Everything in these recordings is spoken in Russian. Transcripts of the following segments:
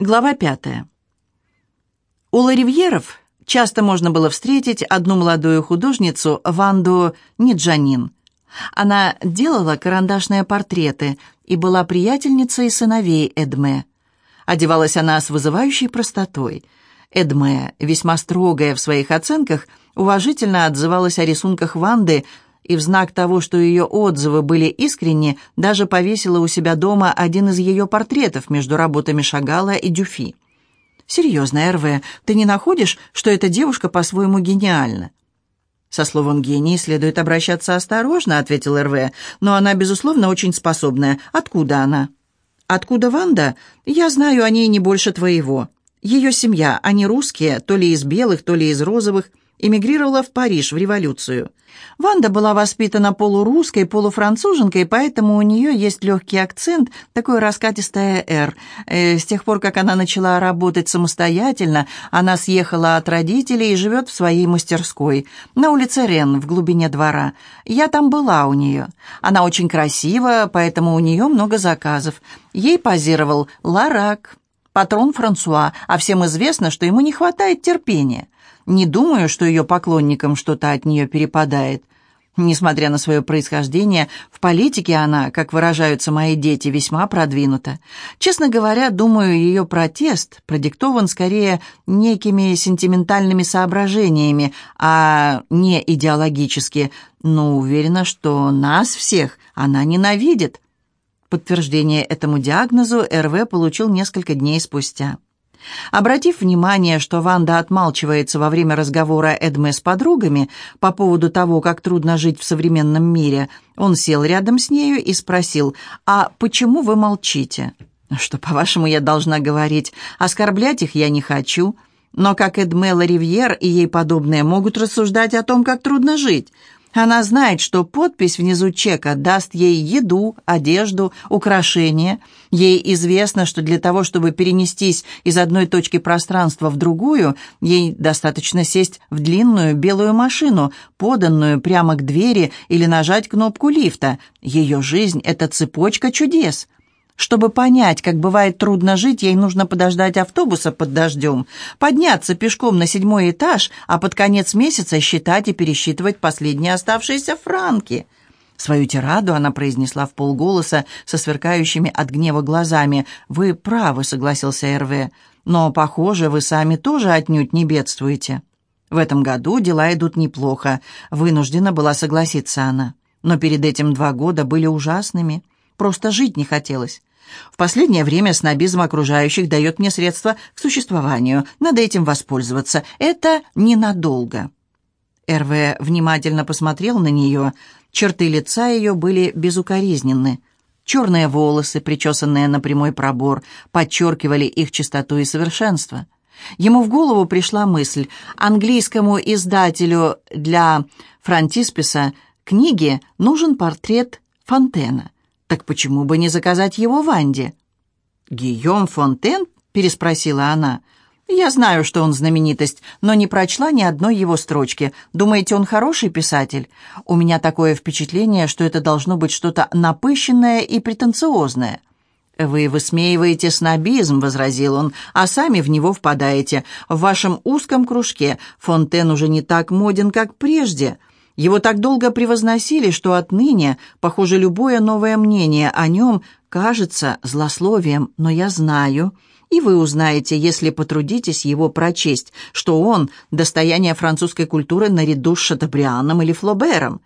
Глава пятая. У Ларивьеров часто можно было встретить одну молодую художницу, Ванду Ниджанин. Она делала карандашные портреты и была приятельницей сыновей Эдме. Одевалась она с вызывающей простотой. Эдме, весьма строгая в своих оценках, уважительно отзывалась о рисунках Ванды и в знак того, что ее отзывы были искренни, даже повесила у себя дома один из ее портретов между работами Шагала и Дюфи. «Серьезно, РВ, ты не находишь, что эта девушка по-своему гениальна?» «Со словом «гений» следует обращаться осторожно», — ответил РВ, «но она, безусловно, очень способная. Откуда она?» «Откуда Ванда? Я знаю о ней не больше твоего. Ее семья, они русские, то ли из белых, то ли из розовых эмигрировала в Париж в революцию. Ванда была воспитана полурусской, полуфранцуженкой, поэтому у нее есть легкий акцент, такое раскатистое «р». Э, с тех пор, как она начала работать самостоятельно, она съехала от родителей и живет в своей мастерской, на улице Рен, в глубине двора. Я там была у нее. Она очень красива, поэтому у нее много заказов. Ей позировал Ларак, патрон Франсуа, а всем известно, что ему не хватает терпения. Не думаю, что ее поклонникам что-то от нее перепадает. Несмотря на свое происхождение, в политике она, как выражаются мои дети, весьма продвинута. Честно говоря, думаю, ее протест продиктован скорее некими сентиментальными соображениями, а не идеологически, но уверена, что нас всех она ненавидит. Подтверждение этому диагнозу РВ получил несколько дней спустя. Обратив внимание, что Ванда отмалчивается во время разговора Эдме с подругами по поводу того, как трудно жить в современном мире, он сел рядом с нею и спросил, «А почему вы молчите?» «Что, по-вашему, я должна говорить? Оскорблять их я не хочу. Но как Эдме Ривьер и ей подобные могут рассуждать о том, как трудно жить?» Она знает, что подпись внизу чека даст ей еду, одежду, украшения. Ей известно, что для того, чтобы перенестись из одной точки пространства в другую, ей достаточно сесть в длинную белую машину, поданную прямо к двери или нажать кнопку лифта. Ее жизнь — это цепочка чудес. Чтобы понять, как бывает трудно жить, ей нужно подождать автобуса под дождем, подняться пешком на седьмой этаж, а под конец месяца считать и пересчитывать последние оставшиеся франки. Свою тираду она произнесла в полголоса со сверкающими от гнева глазами. «Вы правы», — согласился Эрве, — «но, похоже, вы сами тоже отнюдь не бедствуете». В этом году дела идут неплохо, вынуждена была согласиться она. Но перед этим два года были ужасными. Просто жить не хотелось. В последнее время снобизм окружающих дает мне средства к существованию. Надо этим воспользоваться. Это ненадолго». РВ внимательно посмотрел на нее. Черты лица ее были безукоризненны. Черные волосы, причесанные на прямой пробор, подчеркивали их чистоту и совершенство. Ему в голову пришла мысль. Английскому издателю для фронтисписа книги нужен портрет Фонтена. Так почему бы не заказать его Ванде? «Гийом Фонтен?» — переспросила она. «Я знаю, что он знаменитость, но не прочла ни одной его строчки. Думаете, он хороший писатель? У меня такое впечатление, что это должно быть что-то напыщенное и претенциозное». «Вы высмеиваете снобизм», — возразил он, — «а сами в него впадаете. В вашем узком кружке Фонтен уже не так моден, как прежде. Его так долго превозносили, что отныне, похоже, любое новое мнение о нем кажется злословием, но я знаю, и вы узнаете, если потрудитесь его прочесть, что он – достояние французской культуры наряду с Шатабрианом или Флобером.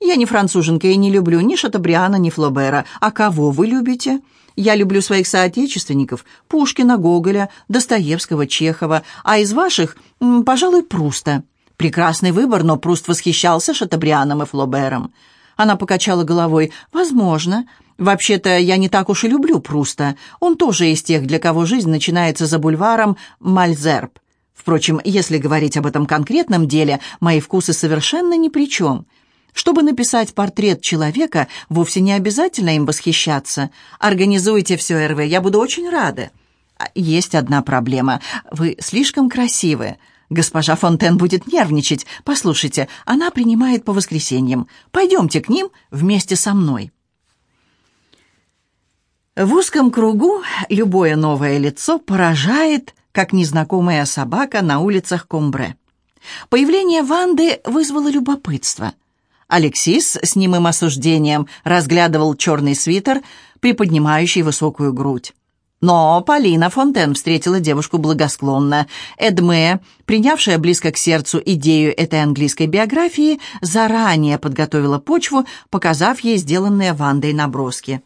Я не француженка и не люблю ни Шатабриана, ни Флобера. А кого вы любите? Я люблю своих соотечественников – Пушкина, Гоголя, Достоевского, Чехова, а из ваших, пожалуй, Пруста. Прекрасный выбор, но Пруст восхищался Шатабрианом и Флобером. Она покачала головой. «Возможно. Вообще-то я не так уж и люблю Пруста. Он тоже из тех, для кого жизнь начинается за бульваром Мальзерб. Впрочем, если говорить об этом конкретном деле, мои вкусы совершенно ни при чем. Чтобы написать портрет человека, вовсе не обязательно им восхищаться. Организуйте все, РВ, я буду очень рада. А, есть одна проблема. Вы слишком красивы. Госпожа Фонтен будет нервничать. Послушайте, она принимает по воскресеньям. Пойдемте к ним вместе со мной». В узком кругу любое новое лицо поражает, как незнакомая собака на улицах Комбре. Появление Ванды вызвало любопытство. Алексис с немым осуждением разглядывал черный свитер, приподнимающий высокую грудь. Но Полина Фонтен встретила девушку благосклонно. Эдме, принявшая близко к сердцу идею этой английской биографии, заранее подготовила почву, показав ей сделанные Вандой наброски.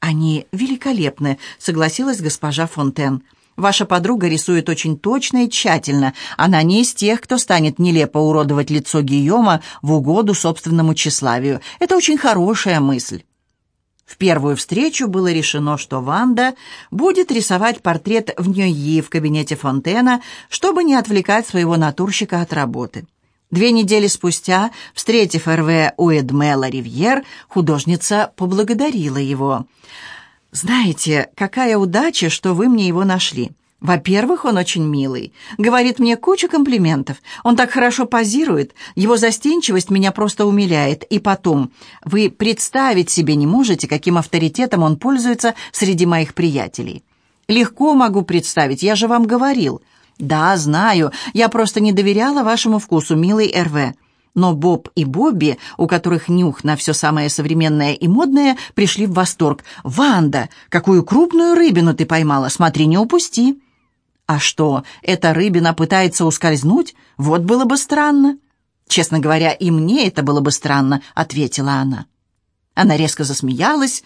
«Они великолепны», — согласилась госпожа Фонтен. «Ваша подруга рисует очень точно и тщательно. Она не из тех, кто станет нелепо уродовать лицо Гийома в угоду собственному тщеславию. Это очень хорошая мысль». В первую встречу было решено, что Ванда будет рисовать портрет в Ньойи в кабинете Фонтена, чтобы не отвлекать своего натурщика от работы. Две недели спустя, встретив РВ у Эдмела Ривьер, художница поблагодарила его. «Знаете, какая удача, что вы мне его нашли. Во-первых, он очень милый. Говорит мне кучу комплиментов. Он так хорошо позирует. Его застенчивость меня просто умиляет. И потом, вы представить себе не можете, каким авторитетом он пользуется среди моих приятелей. Легко могу представить, я же вам говорил. «Да, знаю. Я просто не доверяла вашему вкусу, милый РВ». Но Боб и Бобби, у которых нюх на все самое современное и модное, пришли в восторг. «Ванда, какую крупную рыбину ты поймала! Смотри, не упусти!» «А что, эта рыбина пытается ускользнуть? Вот было бы странно!» «Честно говоря, и мне это было бы странно», — ответила она. Она резко засмеялась,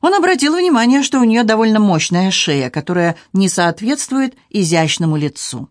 он обратил внимание, что у нее довольно мощная шея, которая не соответствует изящному лицу.